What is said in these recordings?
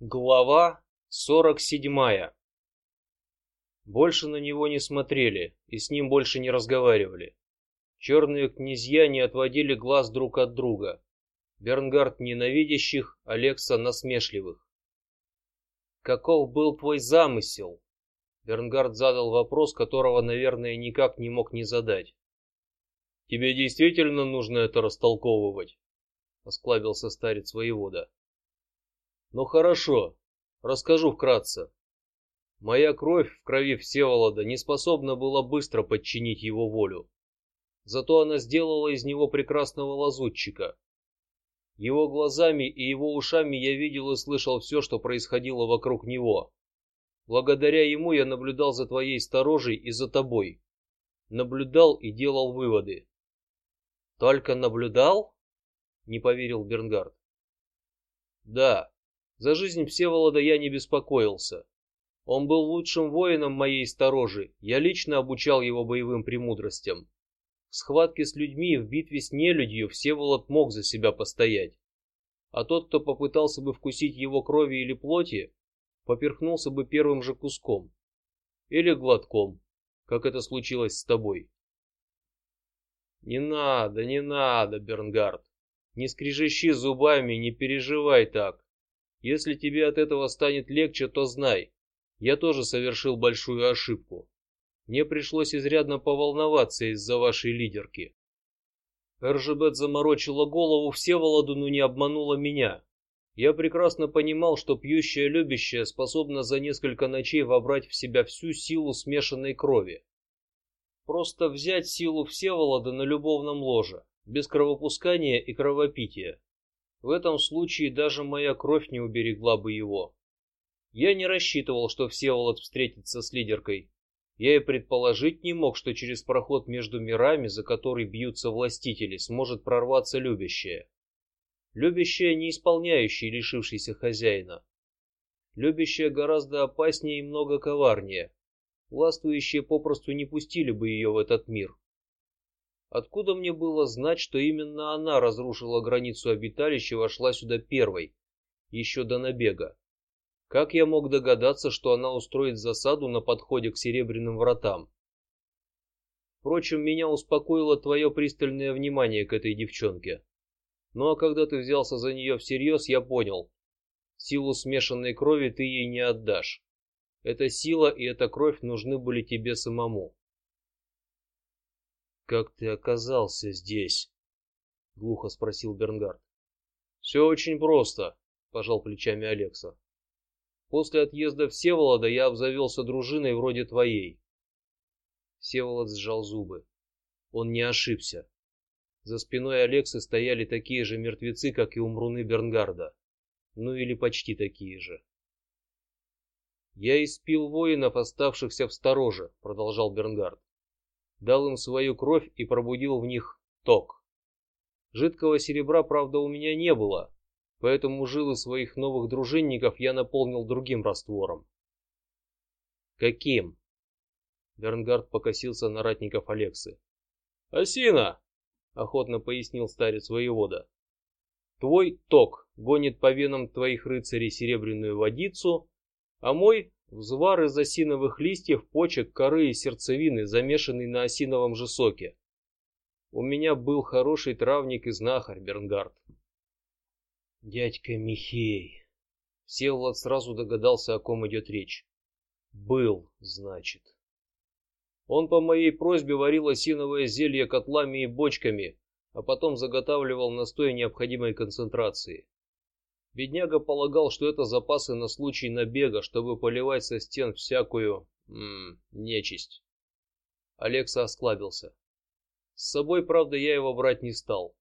Глава сорок седьмая. Больше на него не смотрели и с ним больше не разговаривали. Черные князья не отводили глаз друг от друга. Бернгард ненавидящих, Алекса насмешливых. Каков был твой замысел? Бернгард задал вопрос, которого, наверное, никак не мог не задать. Тебе действительно нужно это растолковывать? Осклабился старец воевода. Ну хорошо, расскажу вкратце. Моя кровь в крови Всеволода не способна была быстро подчинить его волю. Зато она сделала из него прекрасного лазутчика. Его глазами и его ушами я видел и слышал все, что происходило вокруг него. Благодаря ему я наблюдал за твоей сторожей и за тобой. Наблюдал и делал выводы. Только наблюдал? Не поверил Бернгард. Да, за жизнь Всеволода я не беспокоился. Он был лучшим воином моей сторожи. Я лично обучал его боевым премудростям. В схватке с людьми в битве с нелюдью Всеволод мог за себя постоять, а тот, кто попытался бы вкусить его крови или плоти, поперхнулся бы первым же куском или глотком, как это случилось с тобой. Не надо, не надо, Бернгард, не скрежещи зубами, не переживай так. Если тебе от этого станет легче, то знай, я тоже совершил большую ошибку. Мне пришлось изрядно поволноваться из-за вашей лидерки. Эржебет заморочила голову Всеволоду, но не обманула меня. Я прекрасно понимал, что пьющая любящая способна за несколько ночей вобрать в себя всю силу смешанной крови. Просто взять силу Всеволода на любовном ложе, без кровопускания и кровопития. В этом случае даже моя кровь не уберегла бы его. Я не рассчитывал, что Всеволод встретится с лидеркой. Я и предположить не мог, что через проход между мирами, за который бьются властители, сможет прорваться любящая. Любящая, не исполняющая лишившийся хозяина. Любящая гораздо опаснее и много коварнее. Властвующие попросту не пустили бы ее в этот мир. Откуда мне было знать, что именно она разрушила границу обиталища и вошла сюда первой, еще до набега? Как я мог догадаться, что она устроит засаду на подходе к Серебряным вратам? Впрочем, меня успокоило твое пристальное внимание к этой девчонке. Ну а когда ты взялся за нее всерьез, я понял, силу смешанной крови ты ей не отдашь. Эта сила и эта кровь нужны были тебе самому. Как ты оказался здесь? глухо спросил Бернгард. Все очень просто, пожал плечами Алекса. После отъезда Всеволода я обзавелся дружиной вроде твоей. Всеволод сжал зубы. Он не ошибся. За спиной Алекса стояли такие же мертвецы, как и умруны Бернгарда, ну или почти такие же. Я испил воинов, оставшихся в стороже, продолжал Бернгард дал им свою кровь и пробудил в них ток. Жидкого серебра, правда, у меня не было, поэтому жилы своих новых дружинников я наполнил другим раствором. Каким? Бернгард покосился на ратников Алексы. Осина, охотно пояснил старец воевода. Твой ток гонит по венам твоих рыцарей серебряную водицу, а мой Взвар из осиновых листьев, почек, коры и сердцевины, замешанный на осиновом же соке. У меня был хороший травник и знахарь Бернгард. Дядька Михей. Всеволод сразу догадался, о ком идет речь. Был, значит. Он по моей просьбе варил осиновое зелье котлами и бочками, а потом заготавливал настой необходимой концентрации. Бедняга полагал, что это запасы на случай набега, чтобы поливать со стен всякую м -м, нечисть. Алекса осклабился. С собой, правда, я его брать не стал.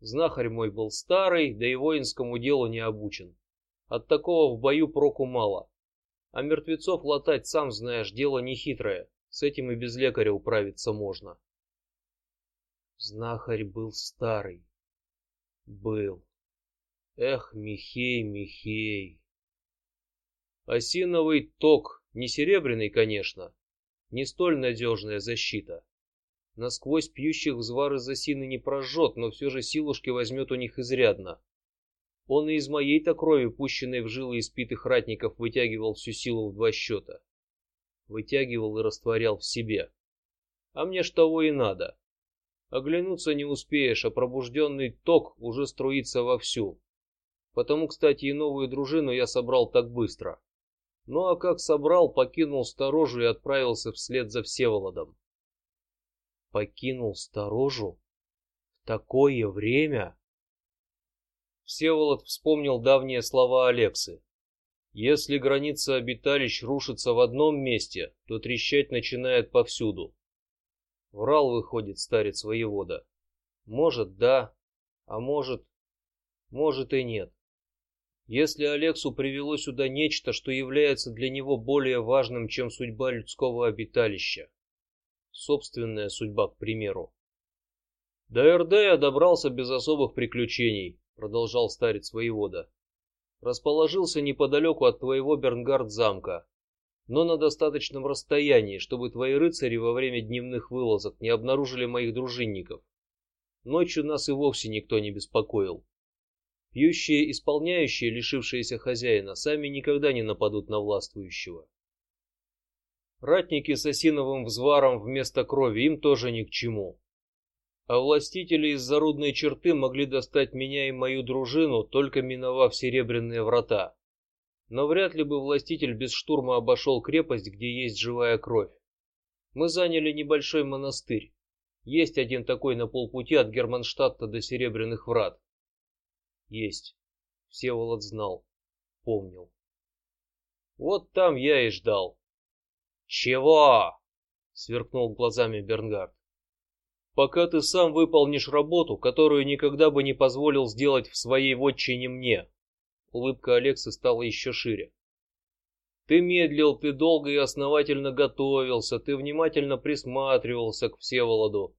Знахарь мой был старый, да и воинскому делу не обучен. От такого в бою проку мало. А мертвецов латать, сам знаешь, дело не хитрое. С этим и без лекаря управиться можно. Знахарь был старый. Был. Эх, Михей, Михей. Осиновый ток, не серебряный, конечно, не столь надежная защита. Насквозь пьющих взвар из осины не прожжет, но все же силушки возьмет у них изрядно. Он и из моей-то крови, пущенной в жилы испитых ратников, вытягивал всю силу в два счета. Вытягивал и растворял в себе. А мне ж того и надо. Оглянуться не успеешь, а пробужденный ток уже струится вовсю. Потому, кстати, и новую дружину я собрал так быстро. Ну а как собрал, покинул сторожу и отправился вслед за Всеволодом. Покинул сторожу в такое время? Всеволод вспомнил давние слова Алексы. Если граница обиталищ рушится в одном месте, то трещать начинает повсюду. Врал, выходит, старец воевода. Может, да, а может, может и нет. Если Алексу привело сюда нечто, что является для него более важным, чем судьба людского обиталища, собственная судьба, к примеру. До Эрдея добрался без особых приключений, продолжал старец воевода. Расположился неподалеку от твоего Бернгард замка, но на достаточном расстоянии, чтобы твои рыцари во время дневных вылазок не обнаружили моих дружинников. Ночью нас и вовсе никто не беспокоил. Пьющие, исполняющие, лишившиеся хозяина, сами никогда не нападут на властвующего. Ратники с осиновым взваром вместо крови им тоже ни к чему. А властители из зарудной черты могли достать меня и мою дружину, только миновав серебряные врата но вряд ли бы властитель без штурма обошел крепость, где есть живая кровь. Мы заняли небольшой монастырь. Есть один такой на полпути от Германштадта до Серебряных Врат. Есть. Всеволод знал, помнил. Вот там я и ждал. Чего? Сверкнул глазами Бернгард. Пока ты сам выполнишь работу, которую никогда бы не позволил сделать в своей вотчине мне. Улыбка Алекса стала еще шире. Ты медлил, ты долго и основательно готовился, ты внимательно присматривался к Всеволоду.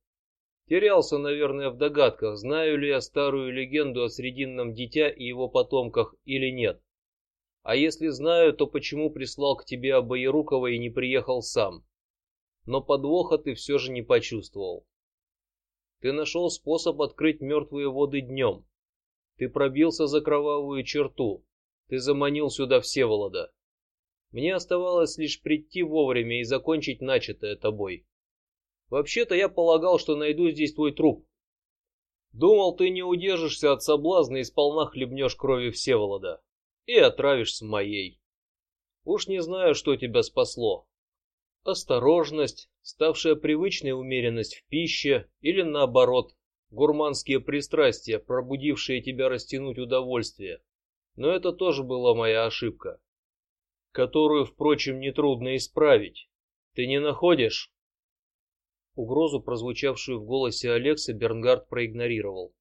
Терялся, наверное, в догадках, знаю ли я старую легенду о срединном дитя и его потомках или нет. А если знаю, то почему прислал к тебе Обоерукова и не приехал сам? Но подвоха ты все же не почувствовал. Ты нашел способ открыть мертвые воды днем. Ты пробился за кровавую черту. Ты заманил сюда Всеволода. Мне оставалось лишь прийти вовремя и закончить начатое тобой. Вообще-то я полагал, что найду здесь твой труп. Думал, ты не удержишься от соблазна и сполна хлебнешь крови Всеволода и отравишься моей. Уж не знаю, что тебя спасло. Осторожность, ставшая привычной умеренность в пище, или наоборот, гурманские пристрастия, пробудившие тебя растянуть удовольствие. Но это тоже была моя ошибка, которую, впрочем, не трудно исправить. Ты не находишь? Угрозу, прозвучавшую в голосе Алекса, Бернгард проигнорировал.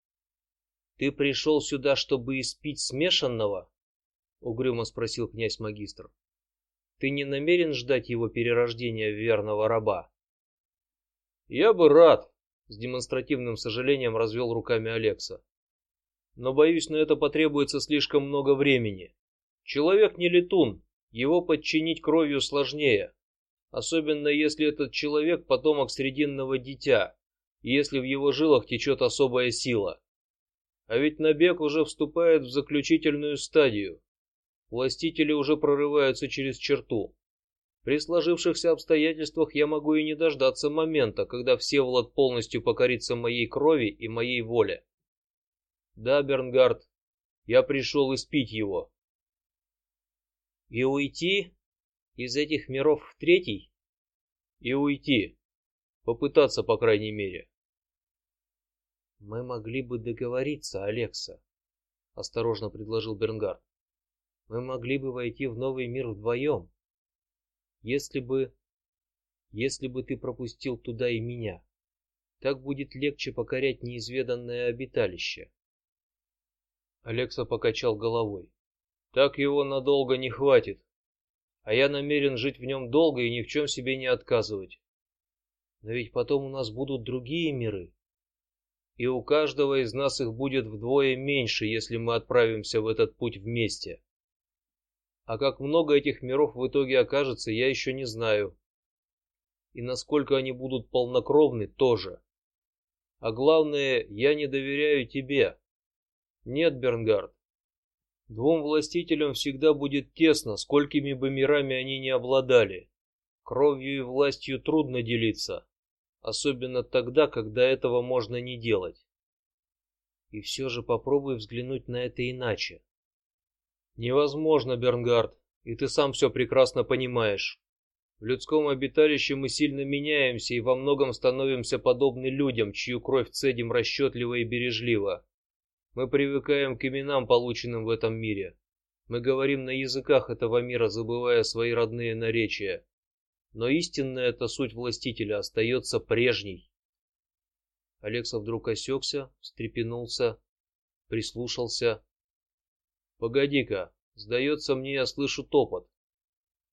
Ты пришел сюда, чтобы испить смешанного? Угрюмо спросил князь магистр. Ты не намерен ждать его перерождения в верного раба? Я бы рад, с демонстративным сожалением развел руками Алекса. Но боюсь, на это потребуется слишком много времени. Человек не летун, его подчинить кровью сложнее, особенно если этот человек потомок срединного дитя, если в его жилах течет особая сила. А ведь набег уже вступает в заключительную стадию. Властители уже прорываются через черту. При сложившихся обстоятельствах я могу и не дождаться момента, когда Всеволод полностью покорится моей крови и моей воле. Да, Бернгард, я пришел испить его. И уйти из этих миров в третий? И уйти, попытаться по крайней мере. Мы могли бы договориться, Алекса, осторожно предложил Бернгард. Мы могли бы войти в новый мир вдвоем. Если бы, если бы ты пропустил туда и меня, так будет легче покорять неизведанное обиталище. Алекса покачал головой. Так его надолго не хватит, а я намерен жить в нем долго и ни в чем себе не отказывать. Но ведь потом у нас будут другие миры, и у каждого из нас их будет вдвое меньше, если мы отправимся в этот путь вместе. А как много этих миров в итоге окажется, я еще не знаю. И насколько они будут полнокровны, тоже. А главное, я не доверяю тебе. Нет, Бернгард, Двум властителям всегда будет тесно, сколькими бы мирами они ни обладали. Кровью и властью трудно делиться, особенно тогда, когда этого можно не делать. И все же попробуй взглянуть на это иначе. Невозможно, Бернгард, и ты сам все прекрасно понимаешь. В людском обиталище мы сильно меняемся и во многом становимся подобны людям, чью кровь цедим расчетливо и бережливо. Мы привыкаем к именам, полученным в этом мире. Мы говорим на языках этого мира, забывая свои родные наречия. Но истинная эта суть властителя остается прежней. Алекса вдруг осекся, встрепенулся, прислушался. Погоди-ка, сдается мне, я слышу топот.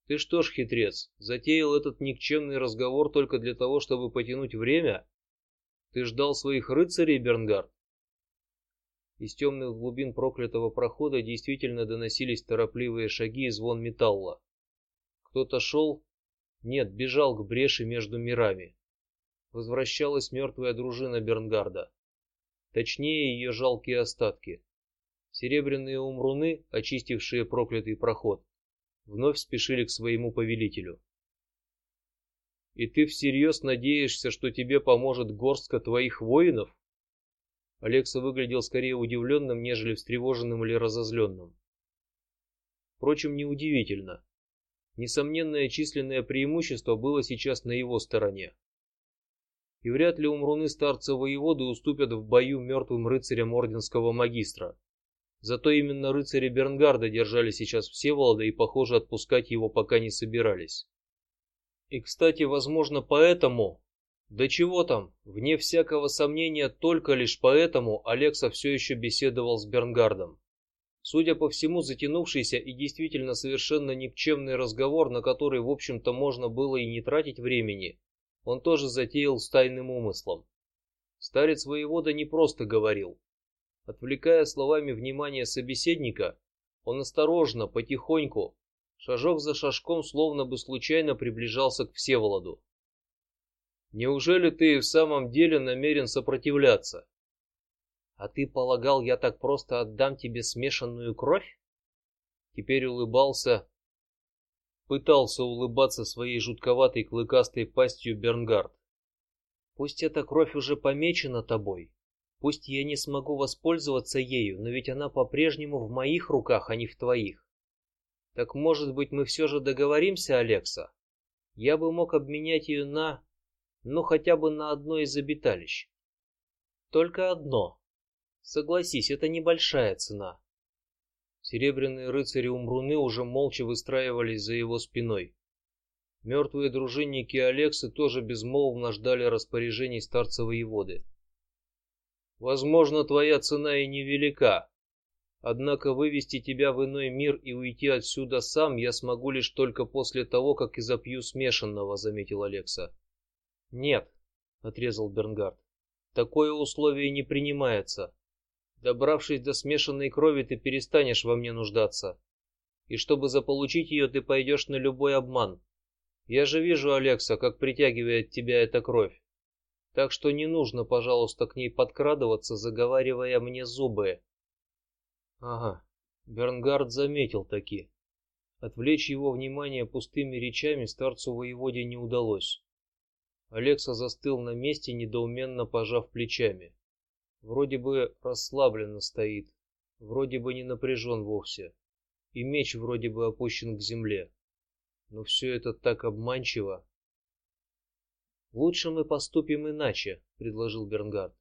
Ты что ж, хитрец, затеял этот никчемный разговор только для того, чтобы потянуть время? Ты ждал своих рыцарей, Бернгард? Из темных глубин проклятого прохода действительно доносились торопливые шаги и звон металла. Кто-то шел, нет, бежал к бреши между мирами. Возвращалась мертвая дружина Бернгарда, точнее ее жалкие остатки. Серебряные умруны, очистившие проклятый проход, вновь спешили к своему повелителю. И ты всерьез надеешься, что тебе поможет горстка твоих воинов? Алекса выглядел скорее удивленным, нежели встревоженным или разозленным. Впрочем, неудивительно. Несомненное численное преимущество было сейчас на его стороне. И вряд ли умруны старца воеводы уступят в бою мертвым рыцарям орденского магистра. Зато именно рыцари Бернгарда держали сейчас Всеволода и, похоже, отпускать его пока не собирались. И, кстати, возможно, поэтому да чего там, вне всякого сомнения, только лишь поэтому Алекса все еще беседовал с Бернгардом. Судя по всему, затянувшийся и действительно совершенно никчемный разговор, на который, в общем-то, можно было и не тратить времени, он тоже затеял с тайным умыслом. Старец воевода не просто говорил, отвлекая словами внимание собеседника, он осторожно, потихоньку, шажок за шажком, словно бы случайно приближался к Всеволоду. Неужели ты в самом деле намерен сопротивляться? А ты полагал, я так просто отдам тебе смешанную кровь? Теперь улыбался, пытался улыбаться своей жутковатой клыкастой пастью Бернгард. Пусть эта кровь уже помечена тобой, пусть я не смогу воспользоваться ею, но ведь она по-прежнему в моих руках, а не в твоих. Так может быть мы все же договоримся, Алекса? Я бы мог обменять ее на ну хотя бы на одно из обиталищ. Только одно. Согласись, это небольшая цена. Серебряные рыцари Умруны уже молча выстраивались за его спиной. Мертвые дружинники Алексы тоже безмолвно ждали распоряжений старца воеводы. Возможно, твоя цена и невелика, однако вывести тебя в иной мир и уйти отсюда сам я смогу лишь только после того, как изопью смешанного, заметил Алекса. Нет, отрезал Бернгард. Такое условие не принимается. Добравшись до смешанной крови, ты перестанешь во мне нуждаться, и чтобы заполучить ее, ты пойдешь на любой обман. Я же вижу, Алекса, как притягивает тебя эта кровь. Так что не нужно, пожалуйста, к ней подкрадываться, заговаривая мне зубы. Ага, Бернгард заметил таки. Отвлечь его внимание пустыми речами старцу воеводе не удалось. Алекса застыл на месте, недоуменно пожав плечами. Вроде бы расслабленно стоит, вроде бы не напряжен вовсе, и меч вроде бы опущен к земле. Но все это так обманчиво. Лучше мы поступим иначе, предложил Бернгард.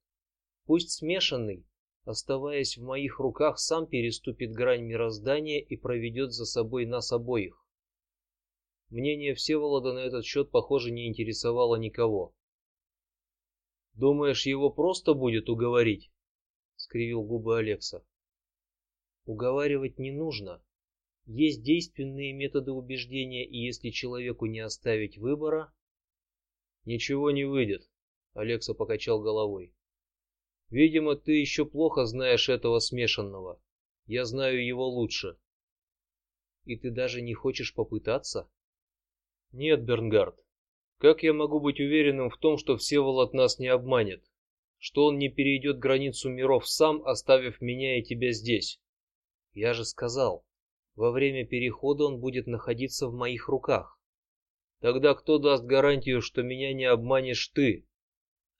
Пусть смешанный, оставаясь в моих руках, сам переступит грань мироздания и проведет за собой нас обоих. Мнение Всеволода на этот счет, похоже, не интересовало никого. Думаешь, его просто будет уговорить? скривил губы Алекса. Уговаривать не нужно. Есть действенные методы убеждения, и если человеку не оставить выбора, ничего не выйдет. Алекса покачал головой. Видимо, ты еще плохо знаешь этого смешанного. Я знаю его лучше. И ты даже не хочешь попытаться? Нет, Бернгард. Как я могу быть уверенным в том, что Всеволод нас не обманет, что он не перейдет границу миров сам, оставив меня и тебя здесь? Я же сказал, во время перехода он будет находиться в моих руках. Тогда кто даст гарантию, что меня не обманешь ты,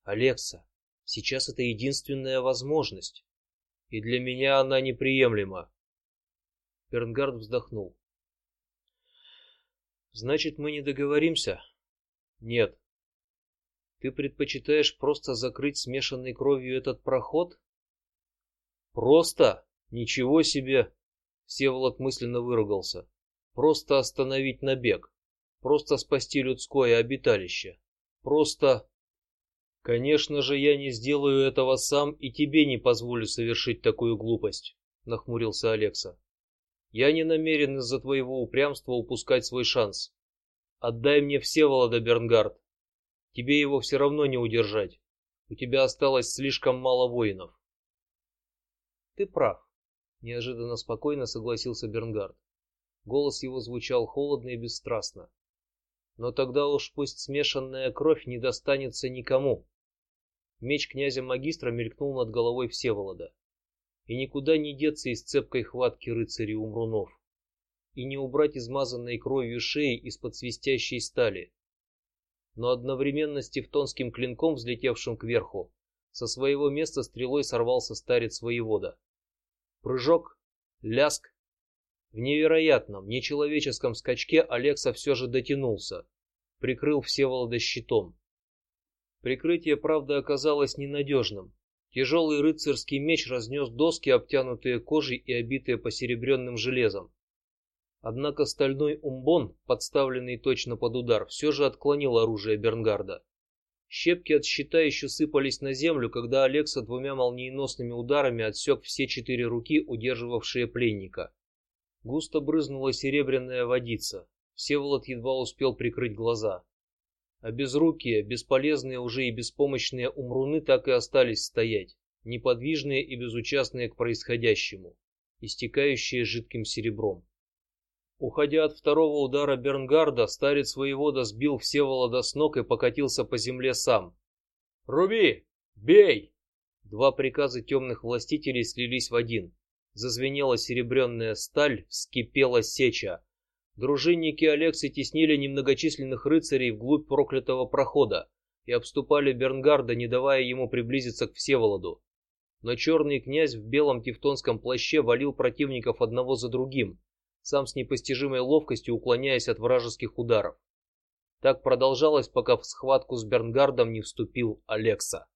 Алекса? Сейчас это единственная возможность, и для меня она неприемлема. Бернгард вздохнул. Значит, мы не договоримся? Нет. Ты предпочитаешь просто закрыть смешанной кровью этот проход? Просто? Ничего себе! Всеволод мысленно выругался. Просто остановить набег, просто спасти людское обиталище, просто. Конечно же, я не сделаю этого сам и тебе не позволю совершить такую глупость, нахмурился Алекса. Я не намерен из-за твоего упрямства упускать свой шанс. Отдай мне Всеволода Бернгард. Тебе его все равно не удержать. У тебя осталось слишком мало воинов. Ты прав. Неожиданно спокойно согласился Бернгард. Голос его звучал холодно и бесстрастно. Но тогда уж пусть смешанная кровь не достанется никому. Меч князя магистра мелькнул над головой Всеволода, и никуда не деться из цепкой хватки рыцарей Умрунов, и не убрать измазанной кровью шеи из-под свистящей стали. Но одновременно с тевтонским клинком, взлетевшим кверху, со своего места стрелой сорвался старец воевода. Прыжок, ляск. В невероятном, нечеловеческом скачке Алекса все же дотянулся, прикрыл Всеволода щитом. Прикрытие, правда, оказалось ненадежным. Тяжелый рыцарский меч разнес доски, обтянутые кожей и обитые посеребренным железом. Однако стальной умбон, подставленный точно под удар, все же отклонил оружие Бернгарда. Щепки от щита еще сыпались на землю, когда Алекса двумя молниеносными ударами отсек все четыре руки, удерживавшие пленника. Густо брызнула серебряная водица. Всеволод едва успел прикрыть глаза. А безрукие, бесполезные уже и беспомощные умруны так и остались стоять, неподвижные и безучастные к происходящему, истекающие жидким серебром. Уходя от второго удара Бернгарда, старец воевода сбил Всеволода с ног и покатился по земле сам. Руби, бей! Два приказа темных властителей слились в один. Зазвенела серебряная сталь, вскипела сеча. Дружинники Алексы теснили немногочисленных рыцарей вглубь проклятого прохода и обступали Бернгарда, не давая ему приблизиться к Всеволоду. Но черный князь в белом тевтонском плаще валил противников одного за другим, сам с непостижимой ловкостью уклоняясь от вражеских ударов. Так продолжалось, пока в схватку с Бернгардом не вступил Алекса.